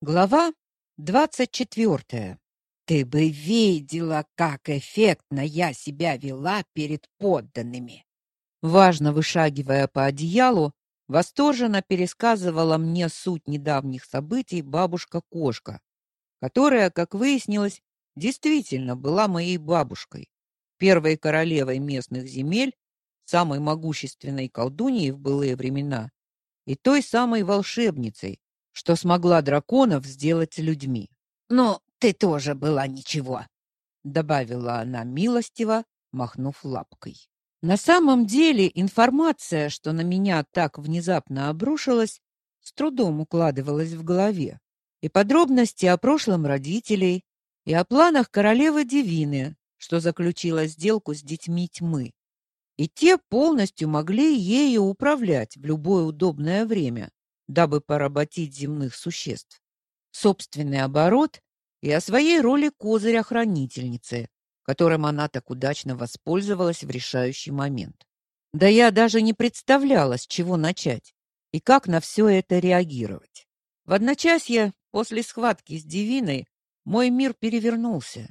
Глава двадцать четвертая. Ты бы видела, как эффектно я себя вела перед подданными. Важно вышагивая по одеялу, восторженно пересказывала мне суть недавних событий бабушка-кошка, которая, как выяснилось, действительно была моей бабушкой, первой королевой местных земель, самой могущественной колдуньей в былые времена и той самой волшебницей, что смогла драконов сделать людьми. Но ты тоже была ничего, добавила она милостиво, махнув лапкой. На самом деле, информация, что на меня так внезапно обрушилась, с трудом укладывалась в голове. И подробности о прошлом родителей, и о планах королевы Девины, что заключила сделку с детьми тьмы. И те полностью могли ею управлять в любое удобное время, дабы поработить земных существ. Собственный оборот и о своей роли козыря-хранительницы, которым она так удачно воспользовалась в решающий момент. Да я даже не представляла, с чего начать и как на все это реагировать. В одночасье после схватки с Девиной мой мир перевернулся,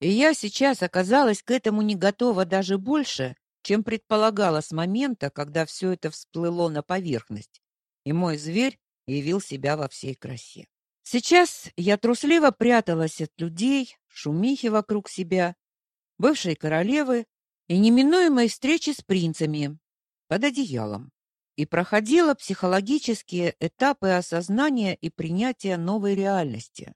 и я сейчас оказалась к этому не готова даже больше, чем предполагала с момента, когда все это всплыло на поверхность и мой зверь явил себя во всей красе. Сейчас я трусливо пряталась от людей, шумихи вокруг себя, бывшей королевы и неминуемой встречи с принцами под одеялом и проходила психологические этапы осознания и принятия новой реальности,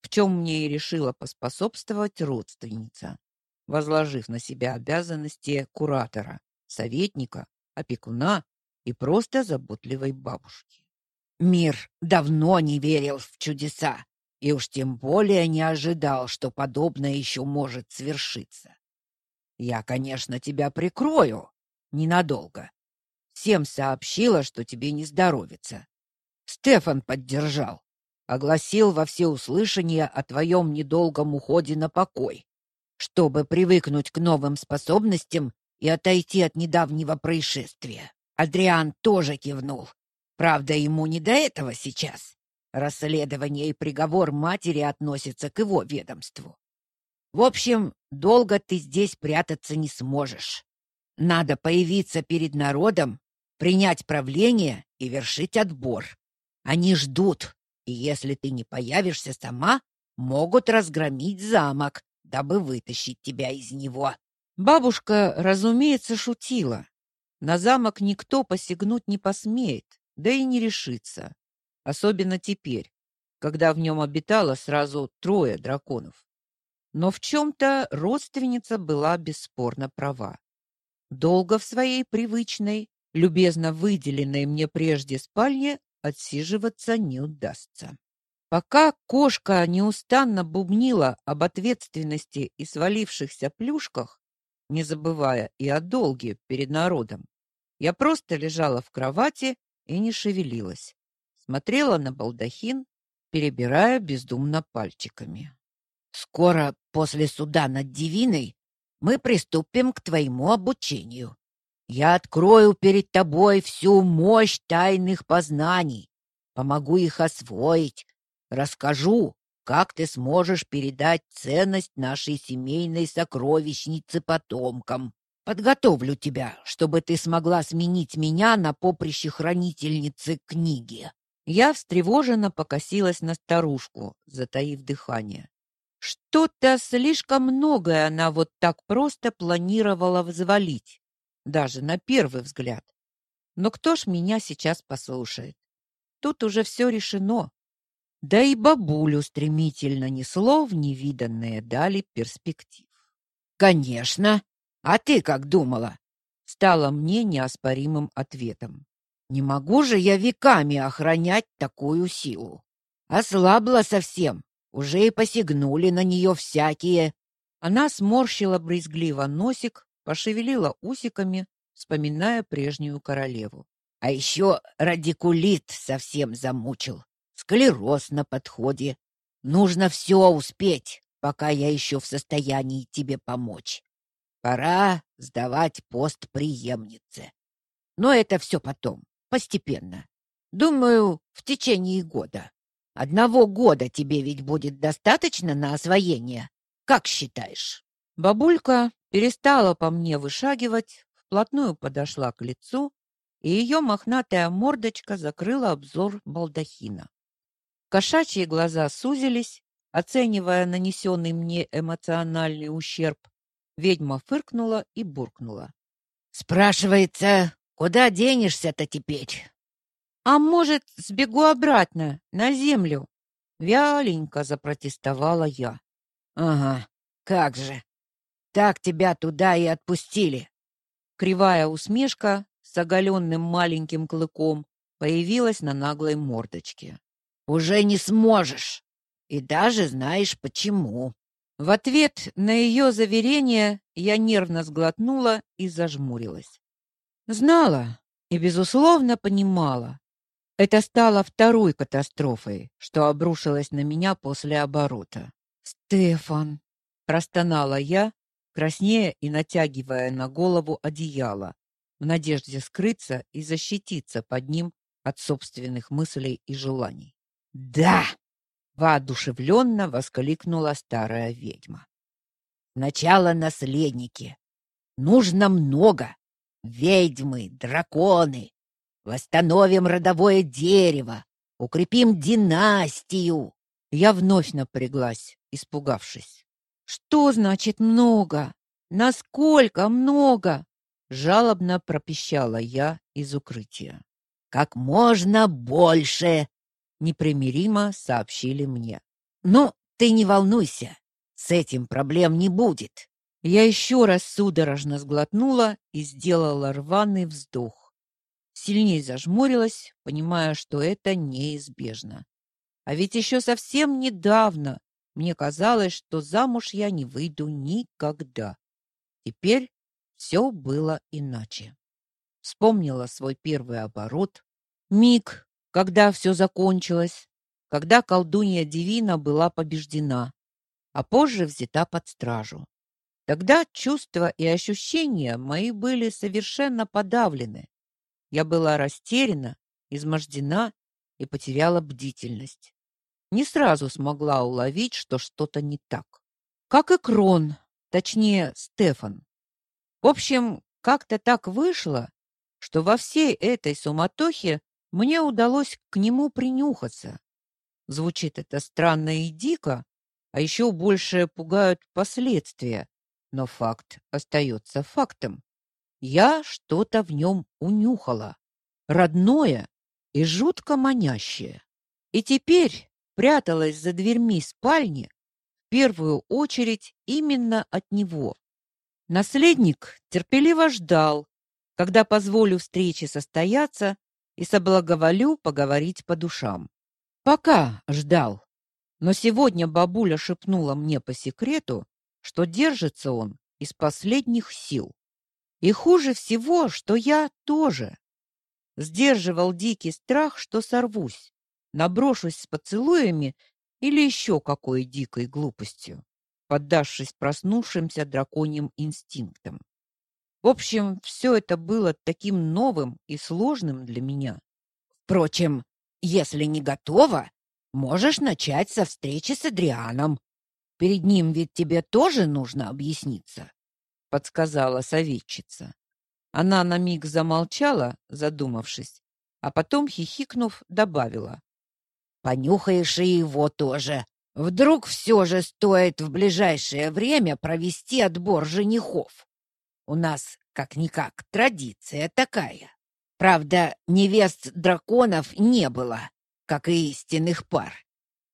в чем мне и решила поспособствовать родственница, возложив на себя обязанности куратора, советника, опекуна и просто заботливой бабушки. Мир давно не верил в чудеса, и уж тем более не ожидал, что подобное еще может свершиться. Я, конечно, тебя прикрою ненадолго. Всем сообщила, что тебе не здоровится. Стефан поддержал, огласил во всеуслышание о твоем недолгом уходе на покой, чтобы привыкнуть к новым способностям и отойти от недавнего происшествия. Адриан тоже кивнул. Правда, ему не до этого сейчас. Расследование и приговор матери относятся к его ведомству. В общем, долго ты здесь прятаться не сможешь. Надо появиться перед народом, принять правление и вершить отбор. Они ждут, и если ты не появишься сама, могут разгромить замок, дабы вытащить тебя из него. Бабушка, разумеется, шутила. На замок никто посягнуть не посмеет, да и не решится. Особенно теперь, когда в нем обитало сразу трое драконов. Но в чем-то родственница была бесспорно права. Долго в своей привычной, любезно выделенной мне прежде спальне отсиживаться не удастся. Пока кошка неустанно бубнила об ответственности и свалившихся плюшках, не забывая и о долге перед народом, я просто лежала в кровати и не шевелилась. Смотрела на балдахин, перебирая бездумно пальчиками. Скоро после суда над Дивиной мы приступим к твоему обучению. Я открою перед тобой всю мощь тайных познаний, помогу их освоить, расскажу, как ты сможешь передать ценность нашей семейной сокровищницы потомкам. Подготовлю тебя, чтобы ты смогла сменить меня на поприще хранительницы книги. Я встревоженно покосилась на старушку, затаив дыхание. Что-то слишком многое она вот так просто планировала взвалить, даже на первый взгляд. Но кто ж меня сейчас послушает? Тут уже все решено. Да и бабулю стремительно несло в невиданные дали перспектив. Конечно, а ты как думала? Стало мне неоспоримым ответом. Не могу же я веками охранять такую силу. Ослабла совсем. Уже и посягнули на нее всякие. Она сморщила брезгливо носик, пошевелила усиками, вспоминая прежнюю королеву. А еще радикулит совсем замучил. Склероз на подходе. Нужно все успеть, пока я еще в состоянии тебе помочь. Пора сдавать пост преемнице. Но это все потом, постепенно. Думаю, в течение года. Одного года тебе ведь будет достаточно на освоение. Как считаешь? Бабулька перестала по мне вышагивать, вплотную подошла к лицу, и ее мохнатая мордочка закрыла обзор балдахина. Кошачьи глаза сузились, оценивая нанесенный мне эмоциональный ущерб. Ведьма фыркнула и буркнула: "Спрашивается, куда денешься-то теперь?" "А может, сбегу обратно на землю?" вяленько запротестовала я. "Ага, как же. Так тебя туда и отпустили". Кривая усмешка с оголенным маленьким клыком появилась на наглой мордочке. Уже не сможешь. И даже знаешь почему. В ответ на ее заверение я нервно сглотнула и зажмурилась. Знала и безусловно понимала. Это стало второй катастрофой, что обрушилась на меня после оборота. Стефан, простонала я, краснея и натягивая на голову одеяло, в надежде скрыться и защититься под ним от собственных мыслей и желаний. "Да!" Воодушевленно воскликнула старая ведьма. "Сначала наследники. Нужно много. Ведьмы, драконы. Восстановим родовое дерево, укрепим династию". Я вновь напряглась, испугавшись. Что значит много? Насколько много? жалобно пропищала я из укрытия. Как можно больше, непримиримо сообщили мне. Но ты не волнуйся, с этим проблем не будет. Я еще раз судорожно сглотнула и сделала рваный вздох. Сильнее зажмурилась, понимая, что это неизбежно. А ведь еще совсем недавно мне казалось, что замуж я не выйду никогда. Теперь все было иначе. Вспомнила свой первый оборот, миг, когда все закончилось, когда колдунья Divina была побеждена, а позже взята под стражу. Тогда чувства и ощущения мои были совершенно подавлены. Я была растеряна, измождена и потеряла бдительность. Не сразу смогла уловить, что что-то не так. Как и Крон, точнее, Стефан. В общем, как-то так вышло, что во всей этой суматохе мне удалось к нему принюхаться. Звучит это странно и дико, а еще больше пугают последствия, но факт остается фактом. Я что-то в нем унюхала, родное и жутко манящее. И теперь пряталась за дверьми спальни в первую очередь именно от него. Наследник терпеливо ждал, когда позволю встрече состояться и соблаговолю поговорить по душам. Пока ждал. Но сегодня бабуля шепнула мне по секрету, что держится он из последних сил. И хуже всего, что я тоже сдерживал дикий страх, что сорвусь, наброшусь с поцелуями или еще какой дикой глупостью поддавшись проснувшимся драконьим инстинктам. В общем, все это было таким новым и сложным для меня. Впрочем, если не готова, можешь начать со встречи с Адрианом. Перед ним ведь тебе тоже нужно объясниться, подсказала советчица. Она на миг замолчала, задумавшись, а потом хихикнув, добавила: Понюхаешь и его тоже. Вдруг все же стоит в ближайшее время провести отбор женихов. У нас, как-никак, традиция такая. Правда, невест драконов не было, как и истинных пар.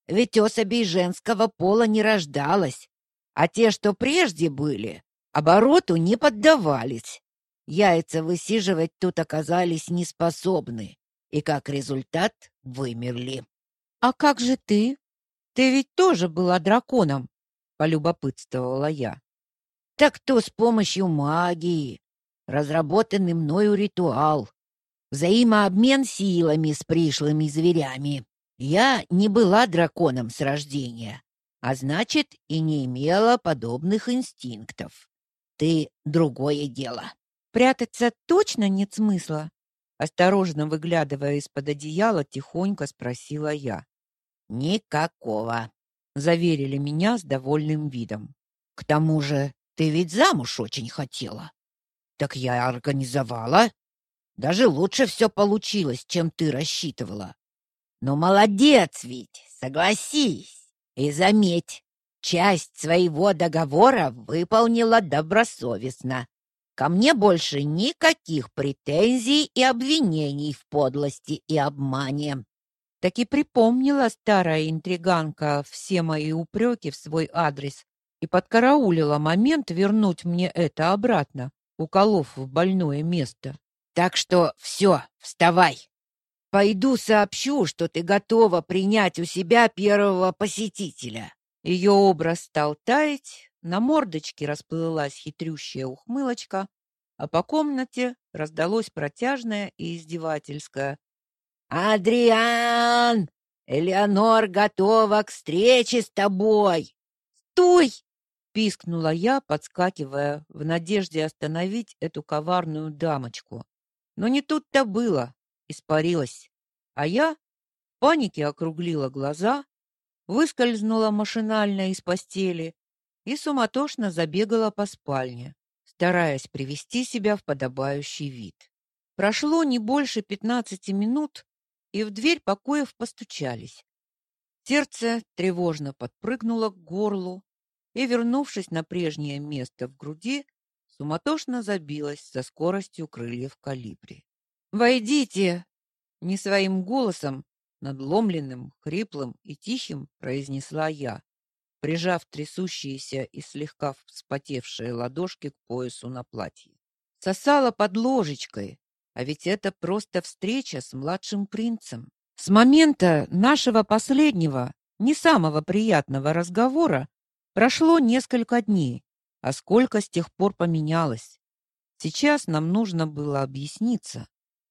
Ведь особей женского пола не рождалось, а те, что прежде были, обороту не поддавались. Яйца высиживать тут оказались неспособны, и как результат вымерли. «А как же ты?» Ты ведь тоже была драконом, полюбопытствовала я. Так то с помощью магии, разработанный мною ритуал, взаимообмен силами с пришлыми зверями. Я не была драконом с рождения, а значит, и не имела подобных инстинктов. Ты другое дело. Прятаться точно нет смысла, осторожно выглядывая из-под одеяла, тихонько спросила я. Никакого, заверили меня с довольным видом. К тому же, ты ведь замуж очень хотела. Так я организовала. Даже лучше все получилось, чем ты рассчитывала. Но молодец ведь, согласись. И заметь, часть своего договора выполнила добросовестно. Ко мне больше никаких претензий и обвинений в подлости и обмане. Так и припомнила старая интриганка все мои упреки в свой адрес и подкараулила момент вернуть мне это обратно, уколов в больное место. Так что все, вставай. Пойду сообщу, что ты готова принять у себя первого посетителя. Ее образ стал таять, на мордочке расплылась хитрющая ухмылочка, а по комнате раздалось протяжное и издевательское «Адриан! Элеонор готова к встрече с тобой!» «Стой!» — пискнула я, подскакивая в надежде остановить эту коварную дамочку. Но не тут-то было, испарилась. А я в панике округлила глаза, выскользнула машинально из постели и суматошно забегала по спальне, стараясь привести себя в подобающий вид. Прошло не больше пятнадцати минут, и в дверь покоев постучались. Сердце тревожно подпрыгнуло к горлу и, вернувшись на прежнее место в груди, суматошно забилось со скоростью крыльев калибри. "Войдите!" не своим голосом, надломленным, хриплым и тихим произнесла я, прижав трясущиеся и слегка вспотевшие ладошки к поясу на платье. Сосала под ложечкой, а ведь это просто встреча с младшим принцем. С момента нашего последнего, не самого приятного разговора прошло несколько дней, а сколько с тех пор поменялось. Сейчас нам нужно было объясниться.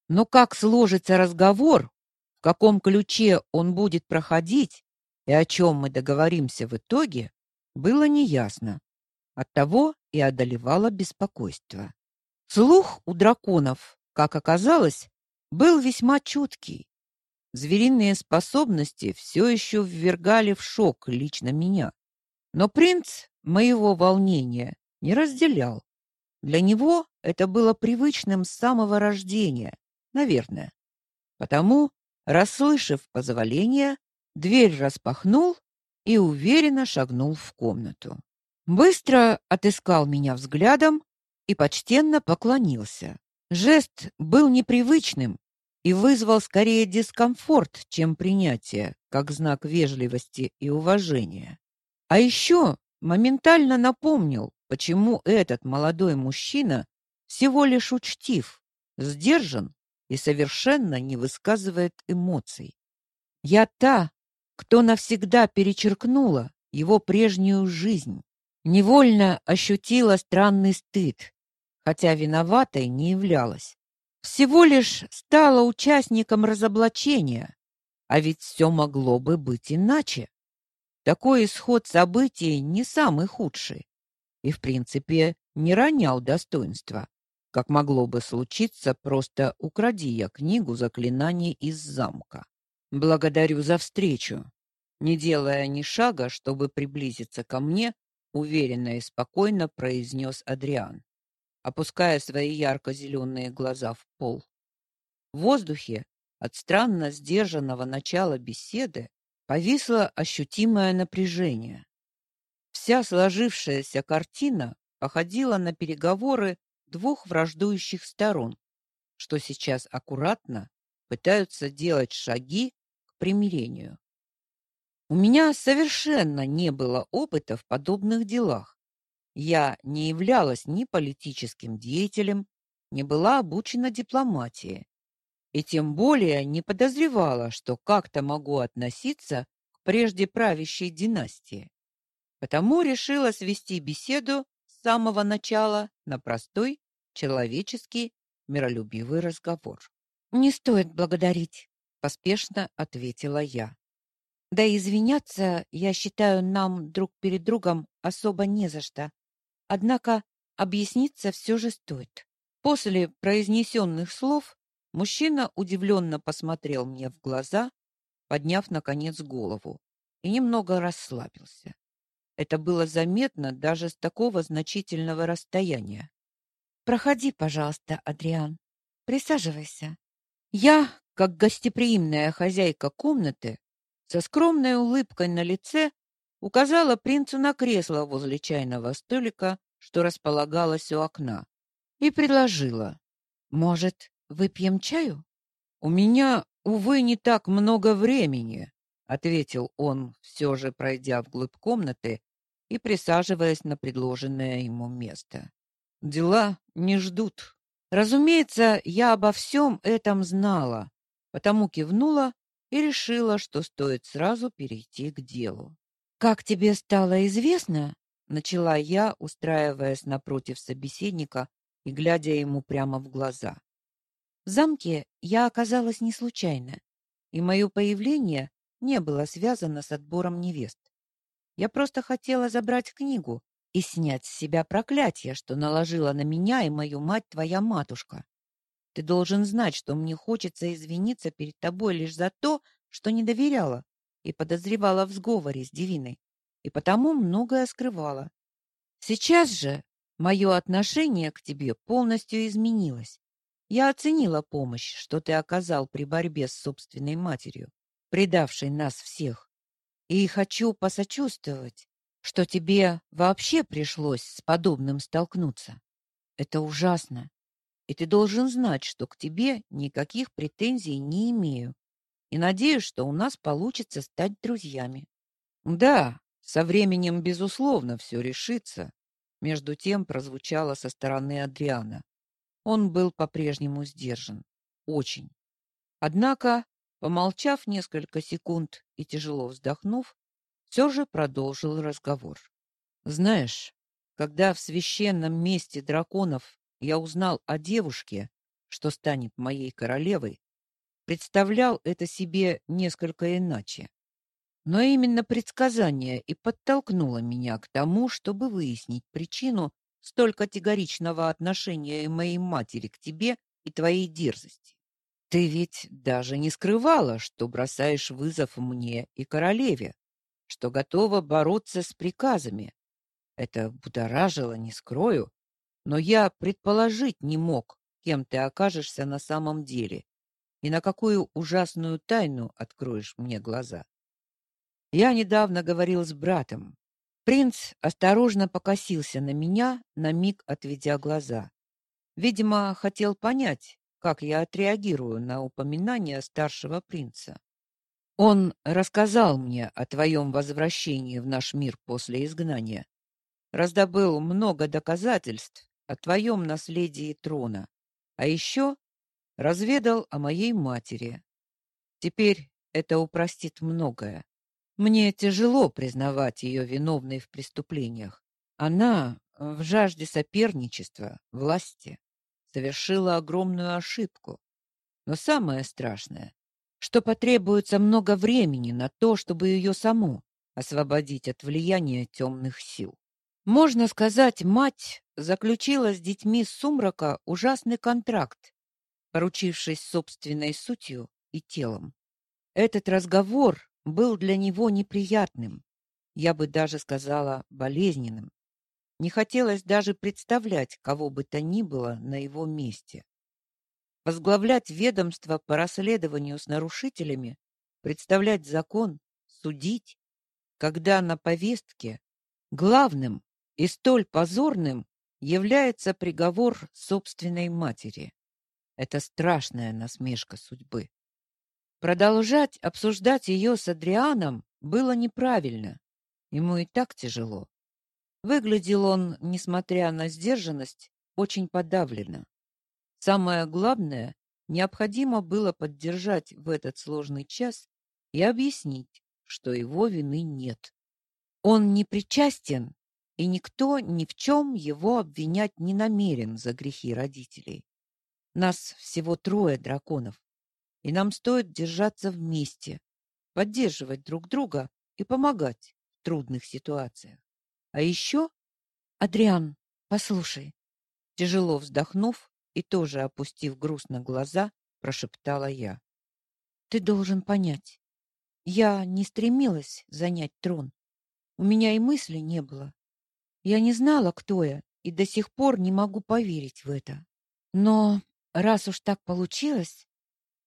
Но как сложится разговор, в каком ключе он будет проходить и о чем мы договоримся в итоге, было неясно. Оттого и одолевало беспокойство. Слух у драконов, как оказалось, был весьма чуткий. Звериные способности все еще ввергали в шок лично меня. Но принц моего волнения не разделял. Для него это было привычным с самого рождения, наверное. Потому, расслышав позволение, дверь распахнул и уверенно шагнул в комнату. Быстро отыскал меня взглядом и почтенно поклонился. Жест был непривычным и вызвал скорее дискомфорт, чем принятие, как знак вежливости и уважения. А еще моментально напомнил, почему этот молодой мужчина всего лишь учтив, сдержан и совершенно не высказывает эмоций. Я та, кто навсегда перечеркнула его прежнюю жизнь, невольно ощутила странный стыд, хотя виноватой не являлась. Всего лишь стала участником разоблачения, а ведь все могло бы быть иначе. Такой исход событий не самый худший и, в принципе, не ронял достоинства, как могло бы случиться, просто укради я книгу заклинаний из замка. Благодарю за встречу. Не делая ни шага, чтобы приблизиться ко мне, уверенно и спокойно произнес Адриан, опуская свои ярко-зеленые глаза в пол. В воздухе от странно сдержанного начала беседы повисло ощутимое напряжение. Вся сложившаяся картина походила на переговоры двух враждующих сторон, что сейчас аккуратно пытаются делать шаги примирению. У меня совершенно не было опыта в подобных делах. Я не являлась ни политическим деятелем, не была обучена дипломатии, и тем более не подозревала, что как-то могу относиться к прежде правящей династии. Потому решила свести беседу с самого начала на простой, человеческий, миролюбивый разговор. Не стоит благодарить поспешно ответила я. Да и извиняться, я считаю, нам друг перед другом особо не за что. Однако объясниться все же стоит. После произнесенных слов мужчина удивленно посмотрел мне в глаза, подняв наконец голову, и немного расслабился. Это было заметно даже с такого значительного расстояния. Проходи, пожалуйста, Адриан. Присаживайся. Я, как гостеприимная хозяйка комнаты, со скромной улыбкой на лице указала принцу на кресло возле чайного столика, что располагалось у окна, и предложила: "Может, выпьем чаю?" "У меня, увы, не так много времени", ответил он, все же пройдя вглубь комнаты и присаживаясь на предложенное ему место. "Дела не ждут". Разумеется, я обо всем этом знала, потому кивнула и решила, что стоит сразу перейти к делу. Как тебе стало известно, начала я, устраиваясь напротив собеседника и глядя ему прямо в глаза. Замке я оказалась не случайно, и мое появление не было связано с отбором невест. Я просто хотела забрать книгу и снять с себя проклятие, что наложила на меня и мою мать твоя матушка. Ты должен знать, что мне хочется извиниться перед тобой лишь за то, что не доверяла и подозревала в сговоре с Девиной, и потому многое скрывала. Сейчас же мое отношение к тебе полностью изменилось. Я оценила помощь, что ты оказал при борьбе с собственной матерью, предавшей нас всех. И хочу посочувствовать, что тебе вообще пришлось с подобным столкнуться. Это ужасно. И ты должен знать, что к тебе никаких претензий не имею. И надеюсь, что у нас получится стать друзьями. Да, со временем безусловно все решится. Между тем прозвучало со стороны Адриана. Он был по-прежнему сдержан, очень. Однако, помолчав несколько секунд и тяжело вздохнув, все же продолжил разговор. Знаешь, когда в священном месте драконов я узнал о девушке, что станет моей королевой, представлял это себе несколько иначе. Но именно предсказание и подтолкнуло меня к тому, чтобы выяснить причину столь категоричного отношения моей матери к тебе и твоей дерзости. Ты ведь даже не скрывала, что бросаешь вызов мне и королеве, что готова бороться с приказами. Это будоражило, не скрою, но я предположить не мог, кем ты окажешься на самом деле и на какую ужасную тайну откроешь мне глаза. Я недавно говорил с братом. Принц осторожно покосился на меня, на миг отведя глаза. Видимо, хотел понять, как я отреагирую на упоминание старшего принца. Он рассказал мне о твоем возвращении в наш мир после изгнания. Раздобыл много доказательств о твоем наследии трона. А еще разведал о моей матери. Теперь это упростит многое. Мне тяжело признавать ее виновной в преступлениях. Она в жажде соперничества, власти, совершила огромную ошибку. Но самое страшное, что потребуется много времени на то, чтобы ее саму освободить от влияния темных сил. Можно сказать, мать заключила с детьми сумрака ужасный контракт, поручившись собственной сутью и телом. Этот разговор был для него неприятным, я бы даже сказала, болезненным. Не хотелось даже представлять кого бы то ни было на его месте возглавлять ведомство по расследованию с нарушителями, представлять закон, судить, когда на повестке главным и столь позорным является приговор собственной матери. Это страшная насмешка судьбы. Продолжать обсуждать ее с Адрианом было неправильно. Ему и так тяжело. Выглядел он, несмотря на сдержанность, очень подавленно. Самое главное, необходимо было поддержать в этот сложный час и объяснить, что его вины нет. Он не причастен, и никто ни в чем его обвинять не намерен за грехи родителей. Нас всего трое драконов, и нам стоит держаться вместе, поддерживать друг друга и помогать в трудных ситуациях. А еще, Адриан, послушай, тяжело вздохнув, и тоже опустив грустно глаза, прошептала я. Ты должен понять. Я не стремилась занять трон. У меня и мысли не было. Я не знала, кто я, и до сих пор не могу поверить в это. Но раз уж так получилось,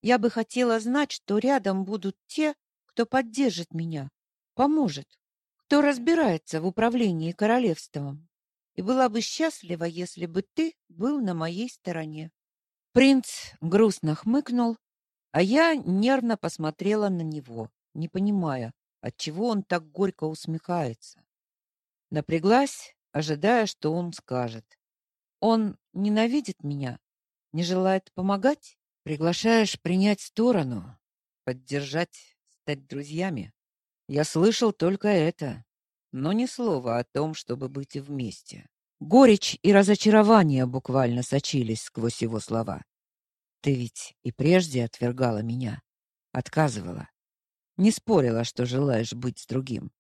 я бы хотела знать, что рядом будут те, кто поддержит меня, поможет, кто разбирается в управлении королевством. И была бы счастлива, если бы ты был на моей стороне. Принц грустно хмыкнул, а я нервно посмотрела на него, не понимая, отчего он так горько усмехается. Напряглась, ожидая, что он скажет. Он ненавидит меня, не желает помогать? Приглашаешь принять сторону, поддержать, стать друзьями. Я слышал только это, но ни слова о том, чтобы быть вместе. Горечь и разочарование буквально сочились сквозь его слова. Ты ведь и прежде отвергала меня, отказывала. Не спорила, что желаешь быть с другим.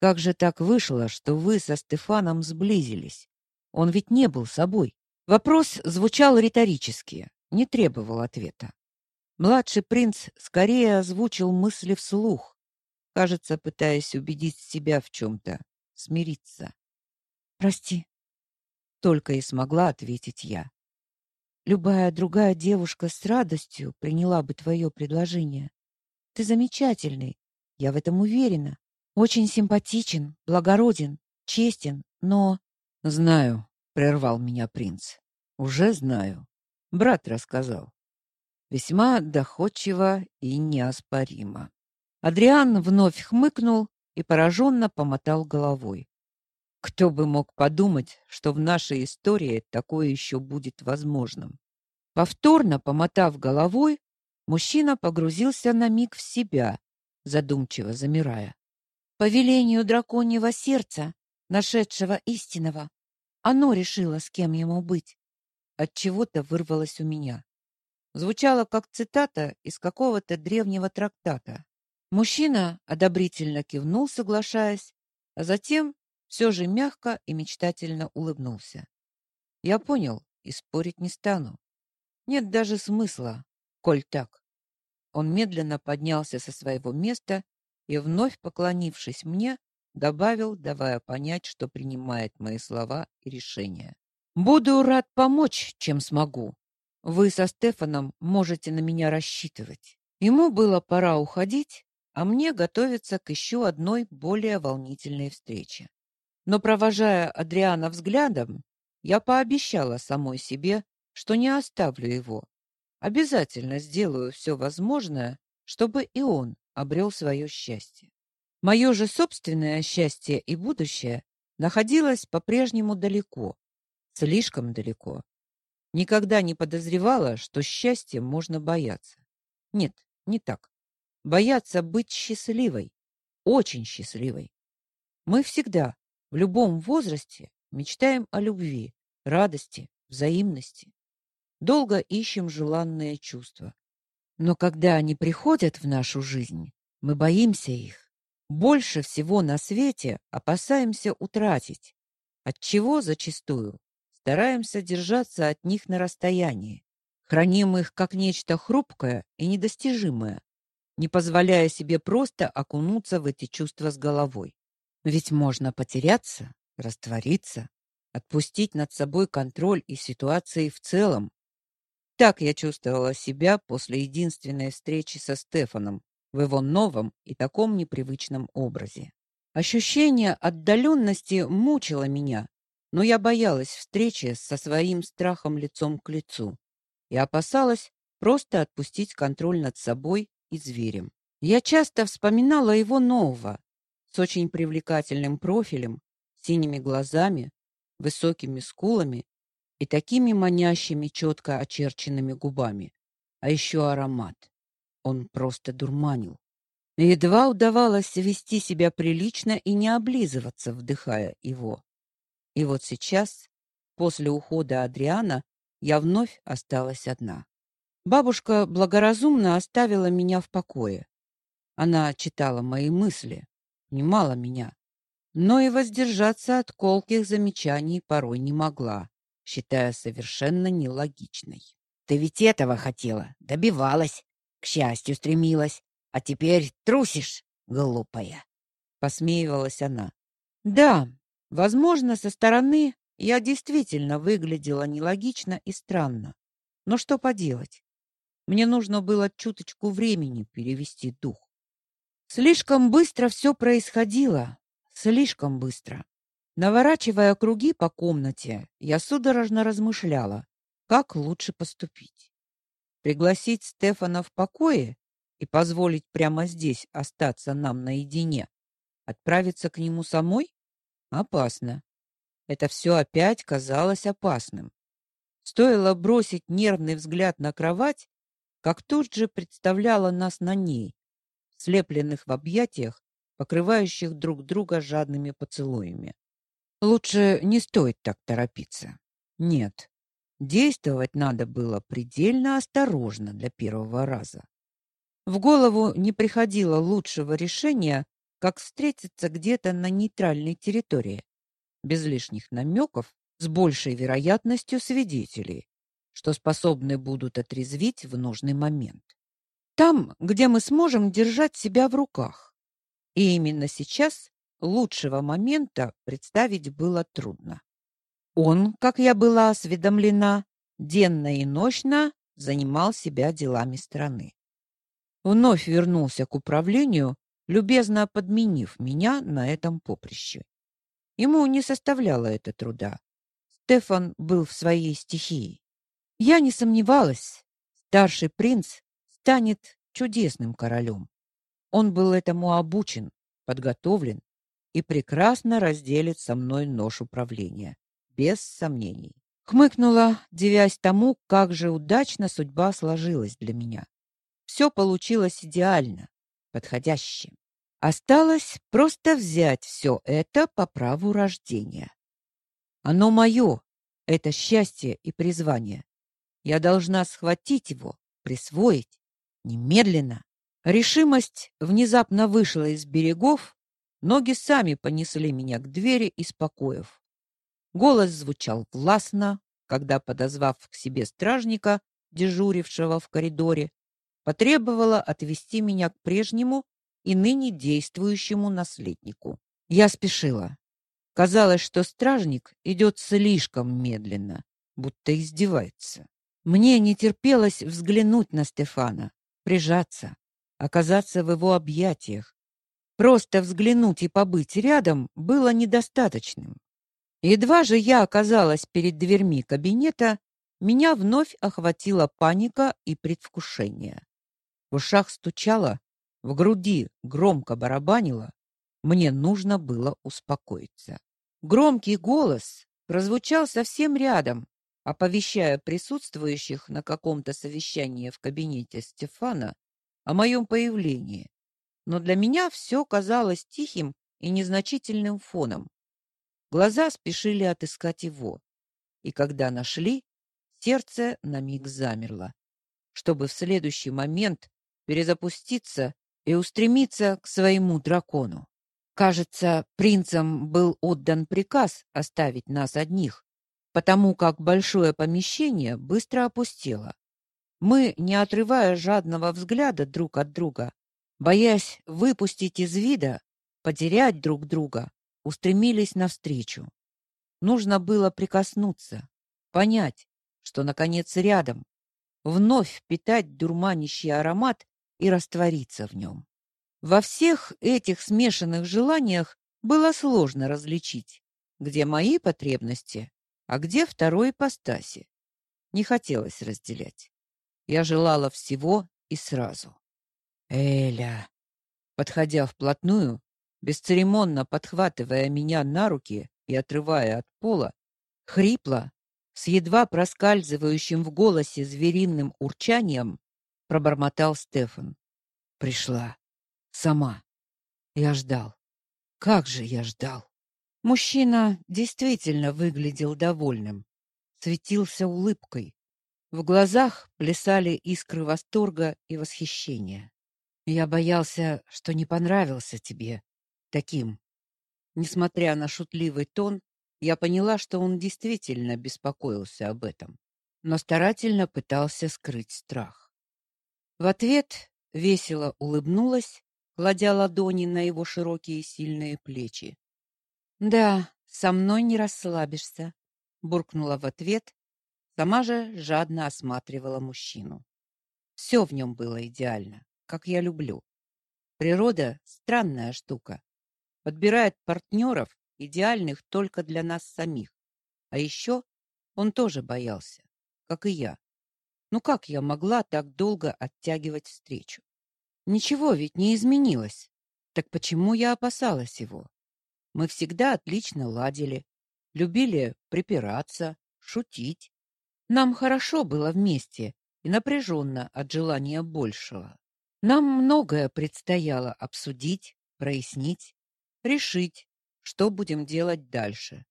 Как же так вышло, что вы со Стефаном сблизились? Он ведь не был собой. Вопрос звучал риторически, не требовал ответа. Младший принц скорее озвучил мысли вслух, кажется, пытаясь убедить себя в чем то смириться. Прости, только и смогла ответить я. Любая другая девушка с радостью приняла бы твое предложение. Ты замечательный, я в этом уверена. Очень симпатичен, благороден, честен, но знаю, прервал меня принц. Уже знаю. Брат рассказал. Весьма доходчиво и неоспоримо. Адриан вновь хмыкнул и пораженно помотал головой. Кто бы мог подумать, что в нашей истории такое еще будет возможным. Повторно помотав головой, мужчина погрузился на миг в себя, задумчиво замирая. По велению драконьего сердца, нашедшего истинного, оно решило, с кем ему быть от чего-то вырвалось у меня. Звучало как цитата из какого-то древнего трактата. Мужчина одобрительно кивнул, соглашаясь, а затем все же мягко и мечтательно улыбнулся. Я понял и спорить не стану. Нет даже смысла, коль так. Он медленно поднялся со своего места и вновь поклонившись мне, добавил, давая понять, что принимает мои слова и решения. Буду рад помочь, чем смогу. Вы со Стефаном можете на меня рассчитывать. Ему было пора уходить, а мне готовиться к еще одной более волнительной встрече. Но провожая Адриана взглядом, я пообещала самой себе, что не оставлю его. Обязательно сделаю все возможное, чтобы и он обрел свое счастье. Мое же собственное счастье и будущее находилось по-прежнему далеко, слишком далеко. Никогда не подозревала, что счастья можно бояться. Нет, не так. Бояться быть счастливой, очень счастливой. Мы всегда, в любом возрасте, мечтаем о любви, радости, взаимности. Долго ищем желанные чувства. Но когда они приходят в нашу жизнь, мы боимся их. Больше всего на свете опасаемся утратить, от чего зачастую стараемся держаться от них на расстоянии, храним их как нечто хрупкое и недостижимое, не позволяя себе просто окунуться в эти чувства с головой. Ведь можно потеряться, раствориться, отпустить над собой контроль и ситуации в целом. Так я чувствовала себя после единственной встречи со Стефаном в его новом и таком непривычном образе. Ощущение отдаленности мучило меня, но я боялась встречи со своим страхом лицом к лицу и опасалась просто отпустить контроль над собой и зверем. Я часто вспоминала его нового, с очень привлекательным профилем, синими глазами, высокими скулами и такими манящими четко очерченными губами. А еще аромат. Он просто дурманил. Едва удавалось вести себя прилично и не облизываться, вдыхая его. И вот сейчас, после ухода Адриана, я вновь осталась одна. Бабушка благоразумно оставила меня в покое. Она читала мои мысли, внимала меня, но и воздержаться от колких замечаний порой не могла, считая совершенно нелогичной. Ты ведь этого хотела, добивалась, к счастью стремилась. А теперь трусишь, глупая, посмеивалась она. Да, возможно, со стороны я действительно выглядела нелогично и странно. Но что поделать? Мне нужно было чуточку времени перевести дух. Слишком быстро все происходило, слишком быстро. Наворачивая круги по комнате, я судорожно размышляла, как лучше поступить. Пригласить Стефана в покое и позволить прямо здесь остаться нам наедине. Отправиться к нему самой? Опасно. Это все опять казалось опасным. Стоило бросить нервный взгляд на кровать, как тут же представляла нас на ней, слепленных в объятиях, покрывающих друг друга жадными поцелуями. Лучше не стоит так торопиться. Нет. Действовать надо было предельно осторожно для первого раза. В голову не приходило лучшего решения, как встретиться где-то на нейтральной территории, без лишних намеков, с большей вероятностью свидетелей, что способны будут отрезвить в нужный момент. Там, где мы сможем держать себя в руках. И именно сейчас лучшего момента представить было трудно. Он, как я была осведомлена, денно и ночно занимал себя делами страны. Вновь вернулся к управлению, любезно подменив меня на этом поприще. Ему не составляло это труда. Стефан был в своей стихии. Я не сомневалась, старший принц станет чудесным королем. Он был этому обучен, подготовлен и прекрасно разделит со мной нож управления, без сомнений. Хмыкнула, девясь тому, как же удачно судьба сложилась для меня. Все получилось идеально, подходяще. Осталось просто взять все это по праву рождения. Оно мое, это счастье и призвание. Я должна схватить его, присвоить немедленно. Решимость внезапно вышла из берегов Ноги сами понесли меня к двери из покоев. Голос звучал властно, когда, подозвав к себе стражника, дежурившего в коридоре, потребовала отвести меня к прежнему и ныне действующему наследнику. Я спешила. Казалось, что стражник идет слишком медленно, будто издевается. Мне не терпелось взглянуть на Стефана, прижаться, оказаться в его объятиях, Просто взглянуть и побыть рядом было недостаточным. Едва же я оказалась перед дверьми кабинета, меня вновь охватила паника и предвкушение. В ушах стучало, в груди громко барабанило. Мне нужно было успокоиться. Громкий голос прозвучал совсем рядом, оповещая присутствующих на каком-то совещании в кабинете Стефана о моем появлении но для меня все казалось тихим и незначительным фоном. Глаза спешили отыскать его, и когда нашли, сердце на миг замерло, чтобы в следующий момент перезапуститься и устремиться к своему дракону. Кажется, принцам был отдан приказ оставить нас одних, потому как большое помещение быстро опустело. Мы, не отрывая жадного взгляда друг от друга, боясь выпустить из вида, потерять друг друга, устремились навстречу. Нужно было прикоснуться, понять, что наконец рядом, вновь впитать дурманящий аромат и раствориться в нем. Во всех этих смешанных желаниях было сложно различить, где мои потребности, а где второй ипостаси. Не хотелось разделять. Я желала всего и сразу. Эля, подходя вплотную, бесцеремонно подхватывая меня на руки и отрывая от пола, хрипло, с едва проскальзывающим в голосе звериным урчанием, пробормотал Стефан. Пришла. Сама. Я ждал. Как же я ждал. Мужчина действительно выглядел довольным, светился улыбкой. В глазах плясали искры восторга и восхищения. Я боялся, что не понравился тебе таким. Несмотря на шутливый тон, я поняла, что он действительно беспокоился об этом, но старательно пытался скрыть страх. В ответ весело улыбнулась, кладя ладони на его широкие сильные плечи. Да, со мной не расслабишься, буркнула в ответ, сама же жадно осматривала мужчину. Все в нем было идеально, как я люблю. Природа странная штука. Подбирает партнеров, идеальных только для нас самих. А еще он тоже боялся, как и я. Ну как я могла так долго оттягивать встречу? Ничего ведь не изменилось. Так почему я опасалась его? Мы всегда отлично ладили, любили припираться, шутить. Нам хорошо было вместе и напряженно от желания большего. Нам многое предстояло обсудить, прояснить, решить, что будем делать дальше,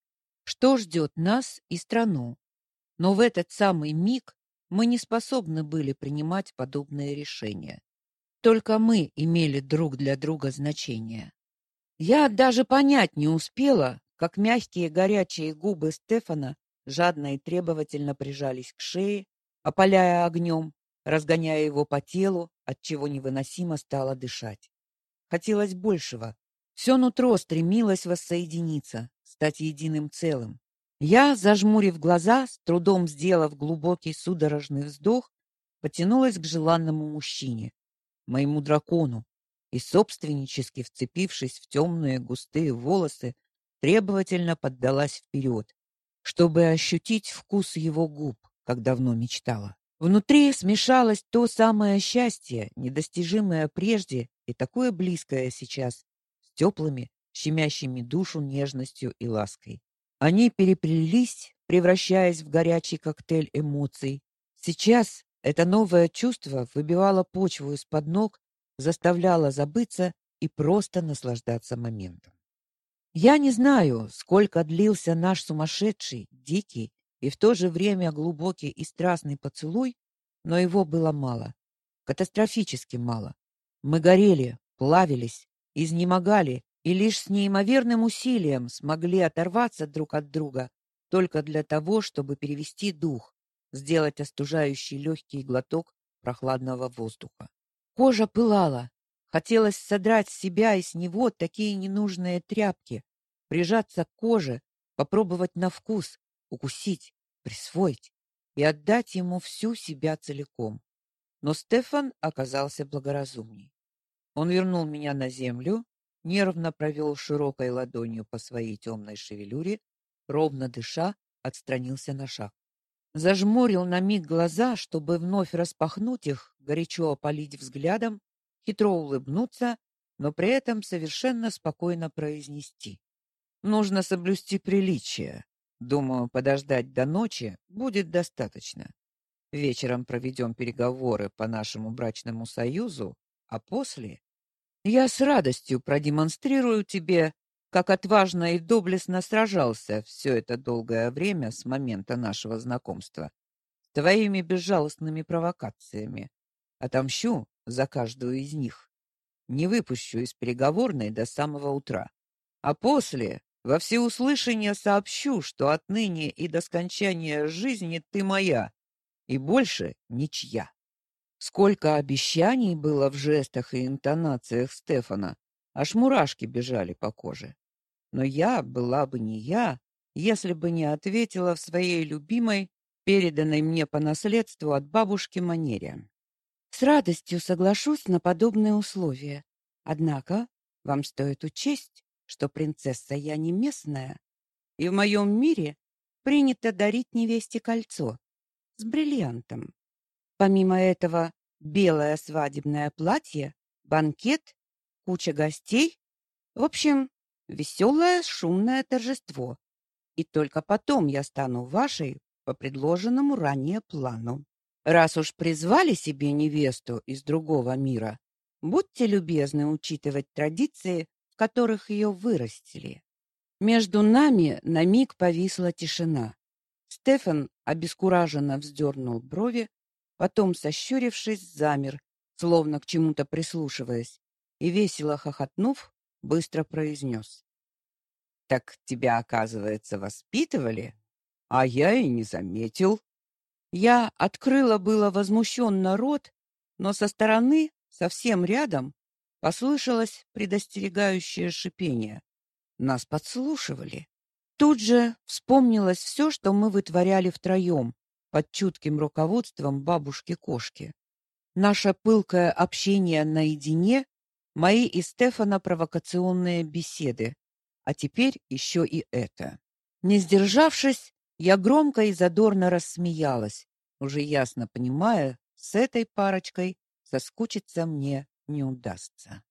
что ждет нас и страну. Но в этот самый миг мы не способны были принимать подобные решения. Только мы имели друг для друга значение. Я даже понять не успела, как мягкие горячие губы Стефана жадно и требовательно прижались к шее, опаляя огнем, разгоняя его по телу, от чего невыносимо стало дышать. Хотелось большего. Все нутро стремилось воссоединиться, стать единым целым. Я, зажмурив глаза, с трудом сделав глубокий судорожный вздох, потянулась к желанному мужчине, моему дракону, и собственнически вцепившись в темные густые волосы, требовательно поддалась вперед, чтобы ощутить вкус его губ, как давно мечтала. Внутри смешалось то самое счастье, недостижимое прежде и такое близкое сейчас, с теплыми, щемящими душу нежностью и лаской. Они переплелись, превращаясь в горячий коктейль эмоций. Сейчас это новое чувство выбивало почву из-под ног, заставляло забыться и просто наслаждаться моментом. Я не знаю, сколько длился наш сумасшедший, дикий и в то же время глубокий и страстный поцелуй, но его было мало, катастрофически мало. Мы горели, плавились, изнемогали и лишь с неимоверным усилием смогли оторваться друг от друга только для того, чтобы перевести дух, сделать остужающий легкий глоток прохладного воздуха. Кожа пылала, хотелось содрать с себя и с него такие ненужные тряпки, прижаться к коже, попробовать на вкус, укусить, присвоить и отдать ему всю себя целиком. Но Стефан оказался благоразумней. Он вернул меня на землю, нервно провел широкой ладонью по своей темной шевелюре, ровно дыша, отстранился на шаг. Зажмурил на миг глаза, чтобы вновь распахнуть их, горячо опалить взглядом, хитро улыбнуться, но при этом совершенно спокойно произнести: "Нужно соблюсти приличие. Думаю, подождать до ночи будет достаточно. Вечером проведем переговоры по нашему брачному союзу, а после я с радостью продемонстрирую тебе, как отважно и доблестно сражался все это долгое время с момента нашего знакомства твоими безжалостными провокациями. Отомщу за каждую из них. Не выпущу из переговорной до самого утра. А после во всеуслышание сообщу, что отныне и до скончания жизни ты моя, и больше ничья. Сколько обещаний было в жестах и интонациях Стефана, аж мурашки бежали по коже. Но я была бы не я, если бы не ответила в своей любимой, переданной мне по наследству от бабушки манере. С радостью соглашусь на подобные условия. Однако вам стоит учесть, что принцесса я не местная, и в моем мире принято дарить невесте кольцо с бриллиантом. Помимо этого, белое свадебное платье, банкет, куча гостей. В общем, веселое, шумное торжество. И только потом я стану вашей по предложенному ранее плану. Раз уж призвали себе невесту из другого мира, будьте любезны учитывать традиции, в которых ее вырастили. Между нами на миг повисла тишина. Стефан обескураженно вздернул брови, потом, сощурившись, замер, словно к чему-то прислушиваясь, и весело хохотнув, быстро произнес. Так тебя, оказывается, воспитывали, а я и не заметил. Я открыла было возмущенно рот, но со стороны совсем рядом послышалось предостерегающее шипение. Нас подслушивали. Тут же вспомнилось все, что мы вытворяли втроем под чутким руководством бабушки-кошки. Наше пылкое общение наедине, мои и Стефана провокационные беседы, а теперь еще и это. Не сдержавшись, я громко и задорно рассмеялась, уже ясно понимая, с этой парочкой соскучиться мне не удастся.